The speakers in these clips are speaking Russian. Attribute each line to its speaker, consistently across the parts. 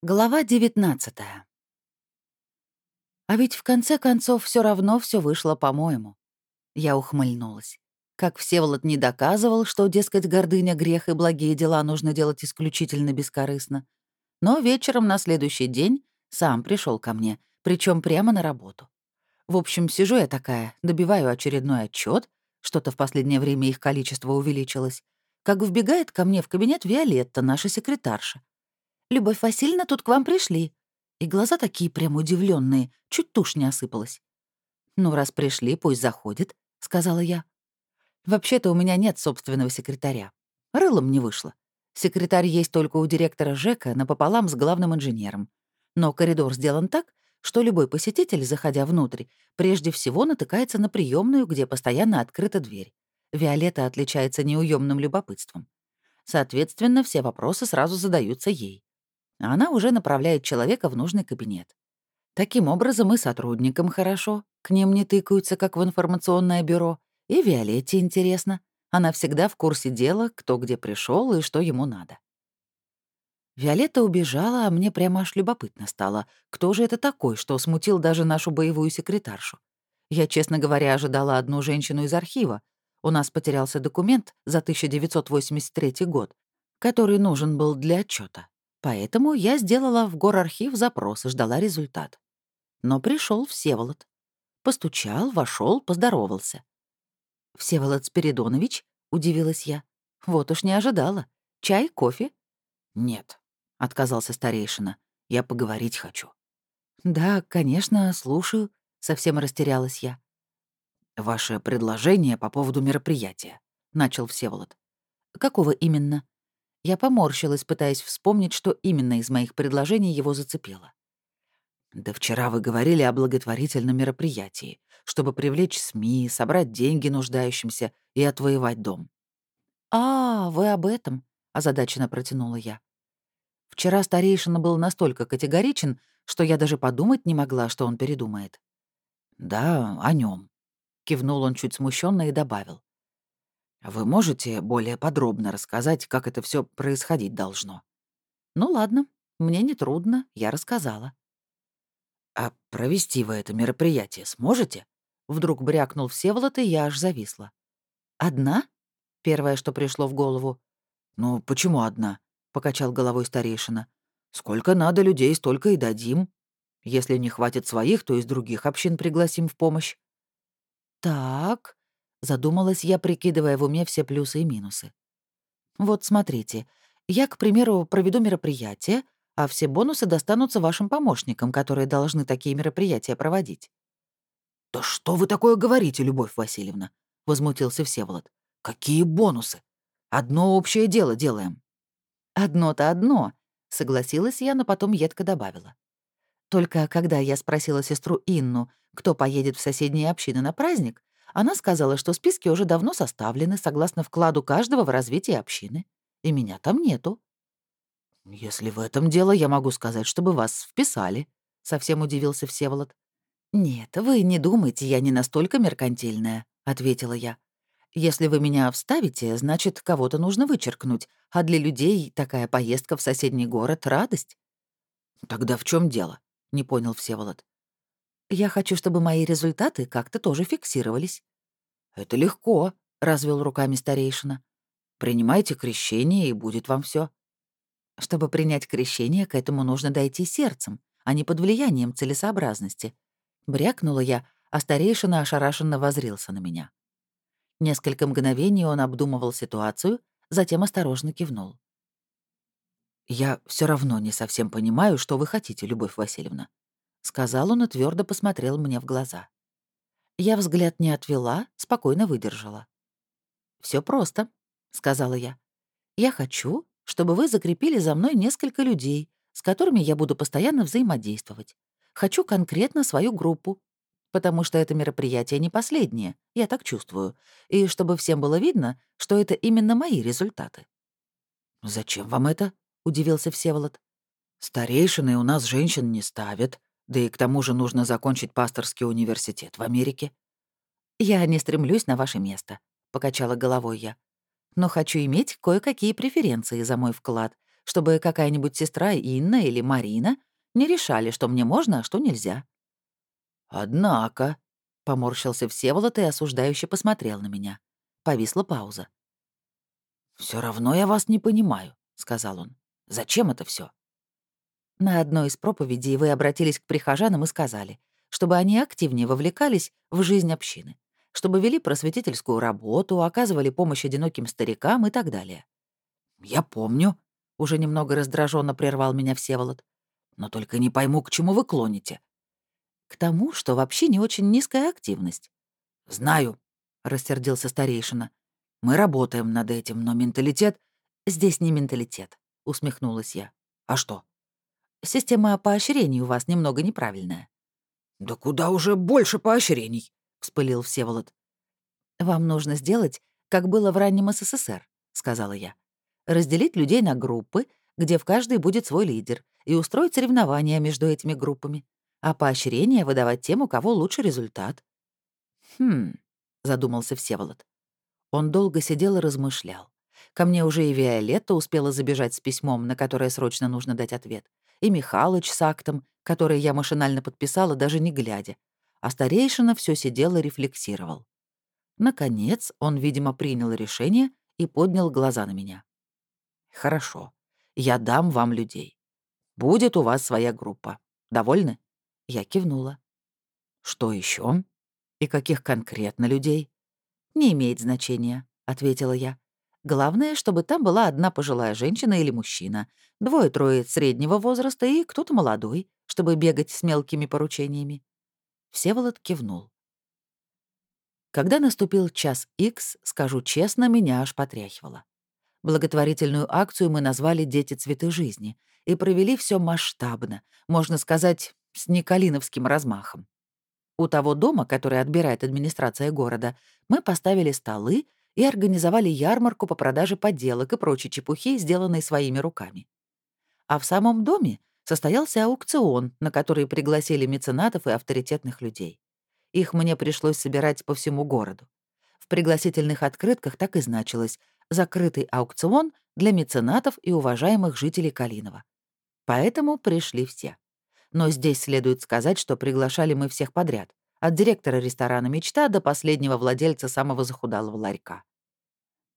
Speaker 1: Глава 19 А ведь в конце концов все равно все вышло по-моему. Я ухмыльнулась. Как Всеволод не доказывал, что, дескать, гордыня — грех и благие дела нужно делать исключительно бескорыстно. Но вечером на следующий день сам пришел ко мне, причем прямо на работу. В общем, сижу я такая, добиваю очередной отчет, что-то в последнее время их количество увеличилось, как вбегает ко мне в кабинет Виолетта, наша секретарша. «Любовь Васильевна, тут к вам пришли». И глаза такие прям удивленные, чуть тушь не осыпалась. «Ну, раз пришли, пусть заходит», — сказала я. «Вообще-то у меня нет собственного секретаря. Рылом не вышло. Секретарь есть только у директора ЖЭКа напополам с главным инженером. Но коридор сделан так, что любой посетитель, заходя внутрь, прежде всего натыкается на приемную, где постоянно открыта дверь. Виолетта отличается неуемным любопытством. Соответственно, все вопросы сразу задаются ей она уже направляет человека в нужный кабинет. Таким образом, и сотрудникам хорошо, к ним не тыкаются, как в информационное бюро, и Виолетте интересно. Она всегда в курсе дела, кто где пришел и что ему надо. Виолетта убежала, а мне прямо аж любопытно стало, кто же это такой, что смутил даже нашу боевую секретаршу. Я, честно говоря, ожидала одну женщину из архива. У нас потерялся документ за 1983 год, который нужен был для отчета. Поэтому я сделала в горархив запрос и ждала результат. Но пришел Всеволод. Постучал, вошел, поздоровался. «Всеволод Спиридонович?» — удивилась я. «Вот уж не ожидала. Чай, кофе?»
Speaker 2: «Нет», — отказался старейшина. «Я поговорить хочу».
Speaker 1: «Да, конечно, слушаю», — совсем растерялась я.
Speaker 2: «Ваше предложение по поводу мероприятия», — начал Всеволод.
Speaker 1: «Какого именно?» Я поморщилась, пытаясь вспомнить, что именно из моих предложений его зацепило.
Speaker 2: «Да вчера вы говорили о благотворительном мероприятии, чтобы привлечь СМИ, собрать деньги нуждающимся и отвоевать дом».
Speaker 1: «А, вы об этом?» — озадаченно протянула я. Вчера старейшина был настолько категоричен, что я даже подумать не могла, что он передумает.
Speaker 2: «Да, о нем, кивнул он чуть смущенно и добавил. Вы можете более подробно рассказать, как это все происходить должно?
Speaker 1: Ну ладно, мне не трудно, я рассказала.
Speaker 2: А провести вы это мероприятие сможете? Вдруг брякнул Всеволод, и я аж зависла.
Speaker 1: Одна? Первое, что пришло в голову.
Speaker 2: Ну, почему одна? Покачал головой старейшина. Сколько надо людей, столько и дадим. Если не хватит своих, то из других общин пригласим в помощь.
Speaker 1: Так, Задумалась я, прикидывая в уме все плюсы и минусы. Вот смотрите, я, к примеру, проведу мероприятие, а все бонусы достанутся вашим помощникам, которые должны такие мероприятия проводить.
Speaker 2: «Да что вы такое говорите, Любовь Васильевна?» — возмутился Всеволод. «Какие бонусы? Одно общее дело делаем».
Speaker 1: «Одно-то одно», — согласилась я, но потом едко добавила. Только когда я спросила сестру Инну, кто поедет в соседние общины на праздник, она сказала, что списки уже давно составлены согласно вкладу каждого в развитие общины. И меня там нету.
Speaker 2: «Если в этом дело, я могу сказать, чтобы вас вписали», — совсем удивился Всеволод.
Speaker 1: «Нет, вы не думайте, я не настолько меркантильная», — ответила я. «Если вы меня вставите, значит, кого-то нужно вычеркнуть, а для людей такая поездка в соседний город — радость».
Speaker 2: «Тогда в чем дело?» — не понял Всеволод.
Speaker 1: Я хочу, чтобы мои результаты как-то тоже фиксировались».
Speaker 2: «Это легко», — развел руками старейшина. «Принимайте крещение, и будет вам все.
Speaker 1: Чтобы принять крещение, к этому нужно дойти сердцем, а не под влиянием целесообразности. Брякнула я, а старейшина ошарашенно возрился на меня. Несколько мгновений он обдумывал ситуацию, затем осторожно кивнул.
Speaker 2: «Я все равно не совсем понимаю, что вы хотите, Любовь Васильевна.
Speaker 1: — сказал он и твердо посмотрел мне в глаза. Я взгляд не отвела, спокойно выдержала. Все просто», — сказала я. «Я хочу, чтобы вы закрепили за мной несколько людей, с которыми я буду постоянно взаимодействовать. Хочу конкретно свою группу, потому что это мероприятие не последнее, я так чувствую, и чтобы всем было видно, что это именно мои результаты».
Speaker 2: «Зачем вам это?» — удивился Всеволод. «Старейшины у нас женщин не ставят, да и к тому же нужно закончить пасторский университет в Америке.
Speaker 1: «Я не стремлюсь на ваше место», — покачала головой я. «Но хочу иметь кое-какие преференции за мой вклад, чтобы какая-нибудь сестра Инна или Марина не решали, что мне можно, а что нельзя.
Speaker 2: «Однако», —
Speaker 1: поморщился Всеволод и осуждающе посмотрел на меня. Повисла пауза.
Speaker 2: Все равно я вас не понимаю», — сказал он. «Зачем это все?
Speaker 1: На одной из проповедей вы обратились к прихожанам и сказали, чтобы они активнее вовлекались в жизнь общины, чтобы вели просветительскую работу, оказывали помощь одиноким старикам и так далее.
Speaker 2: «Я помню», —
Speaker 1: уже немного раздраженно прервал меня Всеволод.
Speaker 2: «Но только не пойму, к чему вы клоните».
Speaker 1: «К тому, что вообще не очень низкая активность».
Speaker 2: «Знаю», — рассердился старейшина. «Мы работаем над этим, но менталитет...»
Speaker 1: «Здесь не менталитет», — усмехнулась я.
Speaker 2: «А что?»
Speaker 1: «Система поощрений у вас немного неправильная».
Speaker 2: «Да куда уже больше поощрений?» — вспылил Всеволод.
Speaker 1: «Вам нужно сделать, как было в раннем СССР», — сказала я. «Разделить людей на группы, где в каждой будет свой лидер, и устроить соревнования между этими группами, а поощрение выдавать тем, у кого лучший результат».
Speaker 2: «Хм», —
Speaker 1: задумался Всеволод. Он долго сидел и размышлял. Ко мне уже и Виолетта успела забежать с письмом, на которое срочно нужно дать ответ, и Михалыч с актом, который я машинально подписала, даже не глядя. А старейшина все сидел и рефлексировал. Наконец, он, видимо, принял решение и поднял глаза на меня. «Хорошо, я дам вам людей. Будет у вас своя группа. Довольны?» Я кивнула.
Speaker 2: «Что еще?
Speaker 1: И каких конкретно людей?» «Не имеет значения», — ответила я. «Главное, чтобы там была одна пожилая женщина или мужчина, двое-трое среднего возраста и кто-то молодой, чтобы бегать с мелкими поручениями». Всеволод кивнул. Когда наступил час Икс, скажу честно, меня аж потряхивало. Благотворительную акцию мы назвали «Дети цветы жизни» и провели все масштабно, можно сказать, с николиновским размахом. У того дома, который отбирает администрация города, мы поставили столы и организовали ярмарку по продаже подделок и прочей чепухи, сделанной своими руками. А в самом доме состоялся аукцион, на который пригласили меценатов и авторитетных людей. Их мне пришлось собирать по всему городу. В пригласительных открытках так и значилось «Закрытый аукцион для меценатов и уважаемых жителей Калинова». Поэтому пришли все. Но здесь следует сказать, что приглашали мы всех подряд, от директора ресторана «Мечта» до последнего владельца самого захудалого ларька.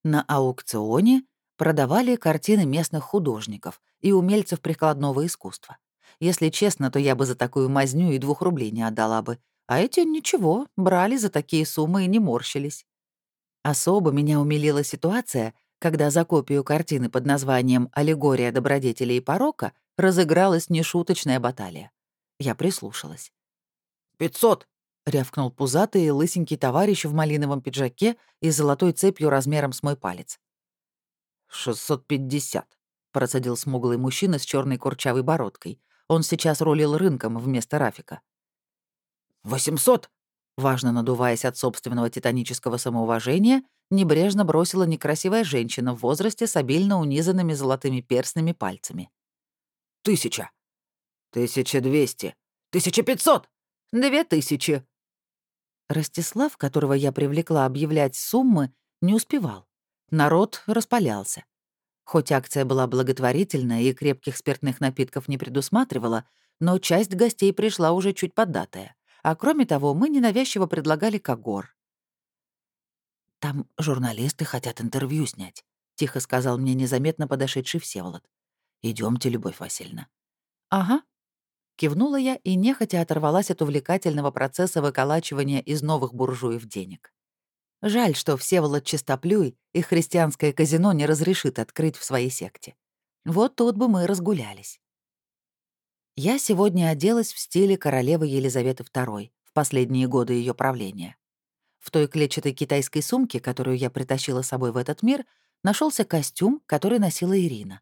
Speaker 1: На аукционе продавали картины местных художников и умельцев прикладного искусства. Если честно, то я бы за такую мазню и двух рублей не отдала бы, а эти ничего, брали за такие суммы и не морщились. Особо меня умилила ситуация, когда за копию картины под названием «Аллегория добродетелей и порока» разыгралась нешуточная баталия. Я прислушалась.
Speaker 2: «Пятьсот!»
Speaker 1: — рявкнул пузатый и лысенький товарищ в малиновом пиджаке и золотой цепью размером с мой палец.
Speaker 2: «Шестьсот пятьдесят», —
Speaker 1: процедил смуглый мужчина с черной курчавой бородкой. Он сейчас рулил рынком вместо Рафика.
Speaker 2: «Восемьсот!»
Speaker 1: Важно надуваясь от собственного титанического самоуважения, небрежно бросила некрасивая женщина в возрасте с обильно унизанными золотыми перстными пальцами.
Speaker 2: Тысяча. Тысяча двести. Тысяча пятьсот. Две тысячи.
Speaker 1: Ростислав, которого я привлекла объявлять суммы, не успевал. Народ распалялся. Хоть акция была благотворительная и крепких спиртных напитков не предусматривала, но часть гостей пришла уже чуть поддатая. А кроме того, мы ненавязчиво предлагали когор. «Там журналисты хотят интервью снять», — тихо сказал мне незаметно подошедший Всеволод. Идемте, Любовь Васильевна». «Ага». Кивнула я и нехотя оторвалась от увлекательного процесса выколачивания из новых буржуев денег. Жаль, что Всеволод Чистоплюй и христианское казино не разрешит открыть в своей секте. Вот тут бы мы разгулялись. Я сегодня оделась в стиле королевы Елизаветы II в последние годы ее правления. В той клетчатой китайской сумке, которую я притащила с собой в этот мир, нашелся костюм, который носила Ирина.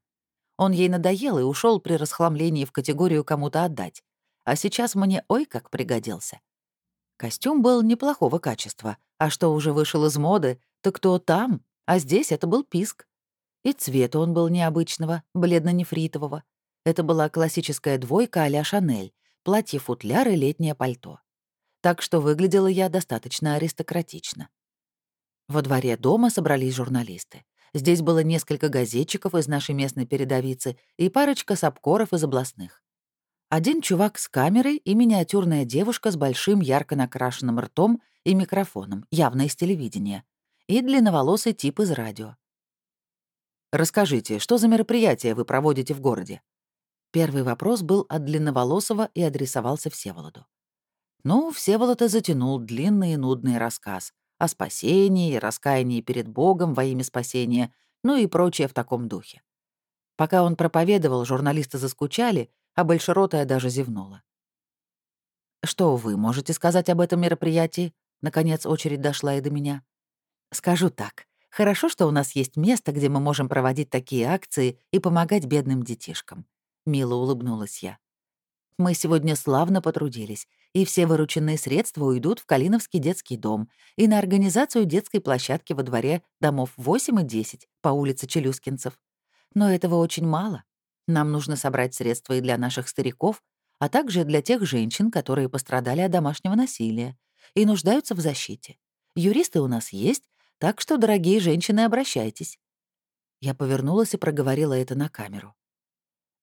Speaker 1: Он ей надоел и ушел при расхламлении в категорию кому-то отдать. А сейчас мне ой как пригодился. Костюм был неплохого качества, а что уже вышел из моды, то кто там, а здесь это был писк. И цвет он был необычного, бледно-нефритового. Это была классическая двойка а-ля Шанель, платье-футляр и летнее пальто. Так что выглядела я достаточно аристократично. Во дворе дома собрались журналисты. Здесь было несколько газетчиков из нашей местной передовицы и парочка сапкоров из областных. Один чувак с камерой и миниатюрная девушка с большим ярко накрашенным ртом и микрофоном, явно из телевидения, и длинноволосый тип из радио.
Speaker 2: «Расскажите, что за мероприятие вы проводите в городе?»
Speaker 1: Первый вопрос был от длинноволосого и адресовался Всеволоду. Ну, Всеволод и затянул длинный и нудный рассказ о спасении раскаянии перед Богом во имя спасения, ну и прочее в таком духе. Пока он проповедовал, журналисты заскучали, а Большеротая даже зевнула. «Что вы можете сказать об этом мероприятии?» Наконец очередь дошла и до меня. «Скажу так. Хорошо, что у нас есть место, где мы можем проводить такие акции и помогать бедным детишкам. Мило улыбнулась я. Мы сегодня славно потрудились, и все вырученные средства уйдут в Калиновский детский дом и на организацию детской площадки во дворе домов 8 и 10 по улице Челюскинцев. Но этого очень мало. Нам нужно собрать средства и для наших стариков, а также для тех женщин, которые пострадали от домашнего насилия и нуждаются в защите. Юристы у нас есть, так что, дорогие женщины, обращайтесь». Я повернулась и проговорила это на камеру.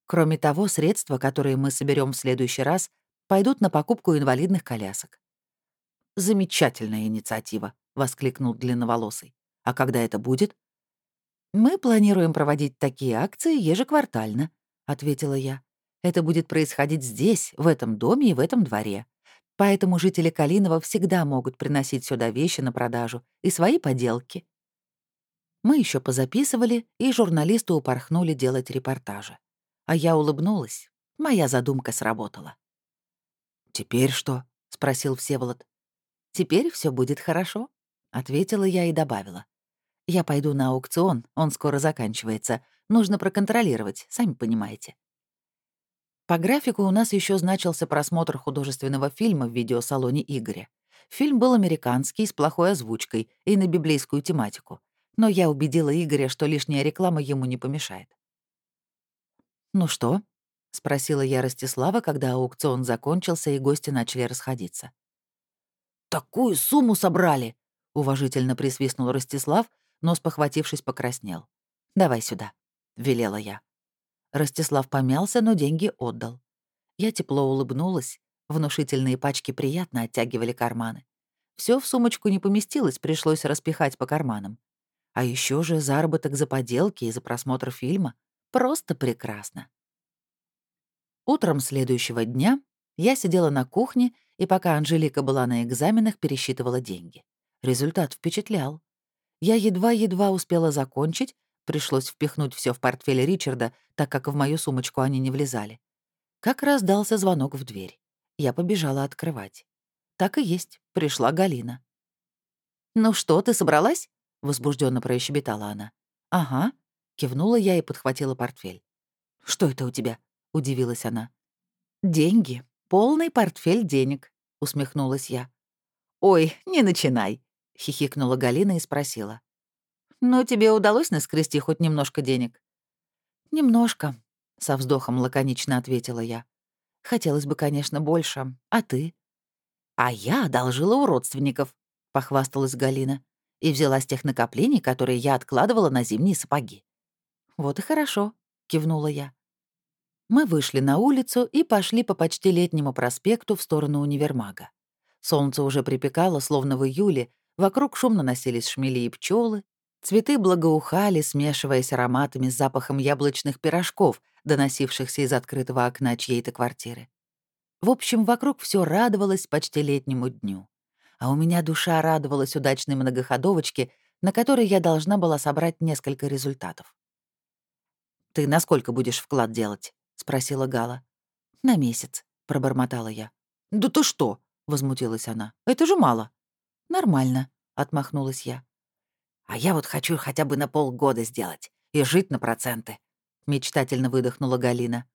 Speaker 1: Кроме того, средства, которые мы соберем в следующий раз, пойдут на покупку инвалидных колясок. «Замечательная инициатива», — воскликнул длинноволосый. «А когда это будет?» «Мы планируем проводить такие акции ежеквартально», — ответила я. «Это будет происходить здесь, в этом доме и в этом дворе. Поэтому жители Калинова всегда могут приносить сюда вещи на продажу и свои поделки. Мы еще позаписывали, и журналисты упорхнули делать репортажи. А я улыбнулась. Моя задумка сработала.
Speaker 2: «Теперь что?» — спросил Всеволод.
Speaker 1: «Теперь все будет хорошо», — ответила я и добавила. «Я пойду на аукцион, он скоро заканчивается. Нужно проконтролировать, сами понимаете». По графику у нас еще значился просмотр художественного фильма в видеосалоне Игоря. Фильм был американский, с плохой озвучкой и на библейскую тематику. Но я убедила Игоря, что лишняя реклама ему не помешает. «Ну что?» — спросила я Ростислава, когда аукцион закончился и гости начали расходиться.
Speaker 2: «Такую сумму собрали!»
Speaker 1: — уважительно присвистнул Ростислав, но, спохватившись, покраснел. «Давай сюда», — велела я. Ростислав помялся, но деньги отдал. Я тепло улыбнулась, внушительные пачки приятно оттягивали карманы. Все в сумочку не поместилось, пришлось распихать по карманам. А еще же заработок за поделки и за просмотр фильма. Просто прекрасно. Утром следующего дня я сидела на кухне и пока Анжелика была на экзаменах, пересчитывала деньги. Результат впечатлял. Я едва-едва успела закончить, Пришлось впихнуть все в портфель Ричарда, так как в мою сумочку они не влезали. Как раздался звонок в дверь. Я побежала открывать. Так и есть, пришла Галина. «Ну что, ты собралась?» — возбужденно прощебетала она. «Ага», — кивнула я и подхватила портфель. «Что это у тебя?» — удивилась она. «Деньги. Полный портфель денег», — усмехнулась я. «Ой, не начинай», — хихикнула Галина и спросила. Но тебе удалось наскрести хоть немножко денег?» «Немножко», — со вздохом лаконично ответила я. «Хотелось бы, конечно, больше. А ты?» «А я одолжила у родственников», — похвасталась Галина. «И взяла с тех накоплений, которые я откладывала на зимние сапоги». «Вот и хорошо», — кивнула я. Мы вышли на улицу и пошли по почти летнему проспекту в сторону универмага. Солнце уже припекало, словно в июле, вокруг шумно носились шмели и пчелы, Цветы благоухали, смешиваясь ароматами с запахом яблочных пирожков, доносившихся из открытого окна чьей-то квартиры. В общем, вокруг все радовалось почти летнему дню. А у меня душа радовалась удачной многоходовочке, на которой я должна была собрать несколько результатов. «Ты на сколько будешь вклад делать?» — спросила Гала. «На месяц», — пробормотала я.
Speaker 2: «Да ты что?» — возмутилась она. «Это же мало».
Speaker 1: «Нормально», — отмахнулась я.
Speaker 2: А я вот хочу хотя бы на полгода сделать и жить на проценты», — мечтательно выдохнула Галина.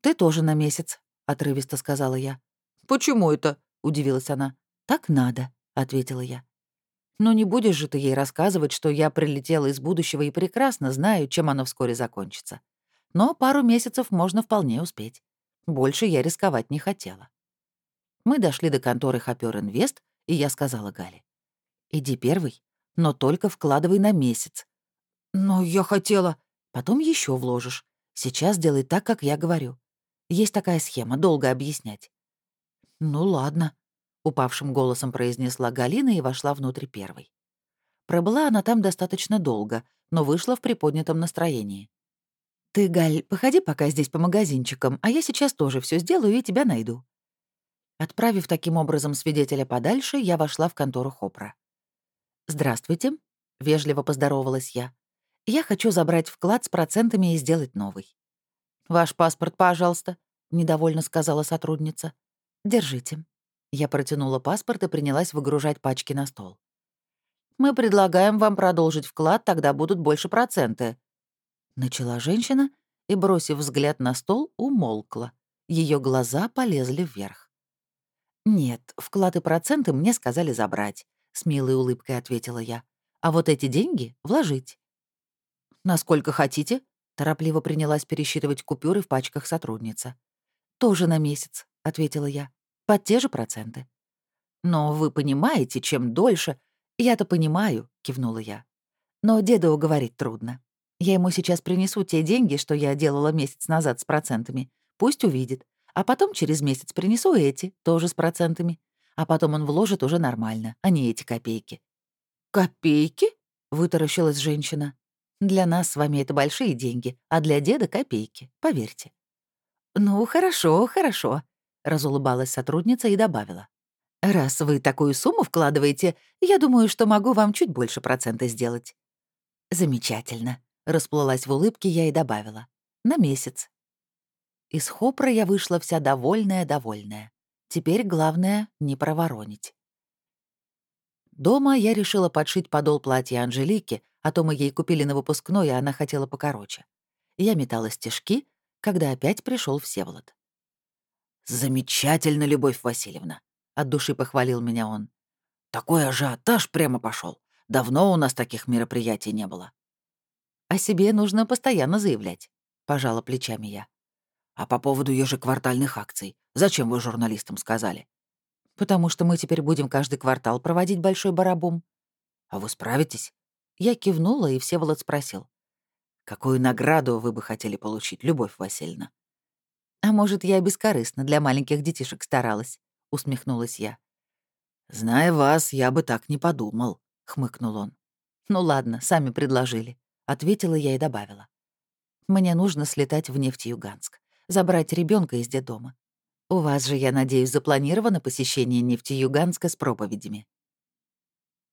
Speaker 1: «Ты тоже на месяц», — отрывисто сказала я.
Speaker 2: «Почему это?» — удивилась она.
Speaker 1: «Так надо», — ответила я. «Ну не будешь же ты ей рассказывать, что я прилетела из будущего и прекрасно знаю, чем оно вскоре закончится. Но пару месяцев можно вполне успеть. Больше я рисковать не хотела». Мы дошли до конторы Хопер Инвест, и я сказала Гале. «Иди первый, но только вкладывай на месяц. «Но я хотела...» «Потом еще вложишь. Сейчас делай так, как я говорю. Есть такая схема, долго объяснять». «Ну ладно», — упавшим голосом произнесла Галина и вошла внутрь первой. Пробыла она там достаточно долго, но вышла в приподнятом настроении. «Ты, Галь, походи пока здесь по магазинчикам, а я сейчас тоже все сделаю и тебя найду». Отправив таким образом свидетеля подальше, я вошла в контору Хопра. «Здравствуйте», — вежливо поздоровалась я. «Я хочу забрать вклад с процентами и сделать новый». «Ваш паспорт, пожалуйста», — недовольно сказала сотрудница. «Держите». Я протянула паспорт и принялась выгружать пачки на стол. «Мы предлагаем вам продолжить вклад, тогда будут больше проценты». Начала женщина и, бросив взгляд на стол, умолкла. Ее глаза полезли вверх. «Нет, вклад и проценты мне сказали забрать», — с милой улыбкой ответила я. «А вот эти деньги вложить». «Насколько хотите?» — торопливо принялась пересчитывать купюры в пачках сотрудница. «Тоже на месяц», — ответила я. «Под те же проценты». «Но вы понимаете, чем дольше...» «Я-то понимаю», — кивнула я. «Но деда уговорить трудно. Я ему сейчас принесу те деньги, что я делала месяц назад с процентами. Пусть увидит. А потом через месяц принесу эти, тоже с процентами. А потом он вложит уже нормально, а не эти копейки». «Копейки?» — вытаращилась женщина. «Для нас с вами это большие деньги, а для деда — копейки, поверьте». «Ну, хорошо, хорошо», — разулыбалась сотрудница и добавила. «Раз вы такую сумму вкладываете, я думаю, что могу вам чуть больше процента сделать». «Замечательно», — расплылась в улыбке я и добавила. «На месяц». Из хопра я вышла вся довольная-довольная. Теперь главное — не проворонить. Дома я решила подшить подол платья Анжелики, а то мы ей купили на выпускной, и она хотела покороче. Я метала стежки, когда опять пришел Всеволод.
Speaker 2: «Замечательно, Любовь Васильевна!» — от души похвалил меня он. «Такой ажиотаж прямо пошел. Давно у нас таких мероприятий не было».
Speaker 1: «О себе нужно постоянно заявлять», — пожала плечами я.
Speaker 2: «А по поводу ежеквартальных акций, зачем вы журналистам сказали?»
Speaker 1: «Потому что мы теперь будем каждый квартал проводить большой барабум».
Speaker 2: «А вы справитесь?»
Speaker 1: Я кивнула, и Всеволод спросил.
Speaker 2: «Какую награду вы бы хотели получить, Любовь Васильевна?»
Speaker 1: «А может, я бескорыстно для маленьких детишек старалась?» — усмехнулась я.
Speaker 2: «Зная вас, я бы так не подумал», — хмыкнул он.
Speaker 1: «Ну ладно, сами предложили», — ответила я и добавила. «Мне нужно слетать в Нефтеюганск, забрать ребенка из детдома. У вас же, я надеюсь, запланировано посещение Нефтеюганска с проповедями».